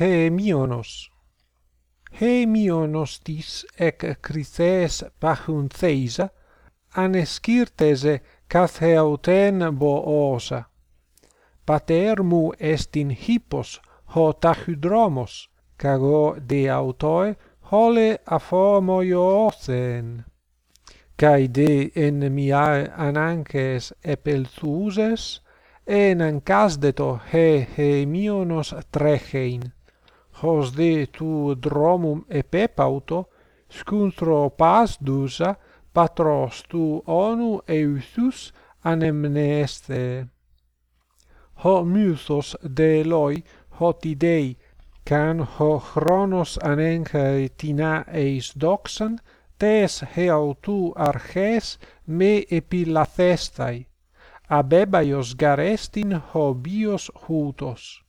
Hemionos Hemionos tis ec crithes pachun theisa anescirtese catheauten bo pater mu estin hippos ho tachydromos cago de autoe hole aphomoiothen kai de en miae ananches epelthuses en ancasdeto he hemionos trechein hos de tu dromum epepauto scuntro pas dusa patros tu onu euthus anemneste. Ho mythos de loi hot idei can ho chronos anenchai tina eis doxan tes heu tu arches me epilathestai abebaios garestin ho bios hutos.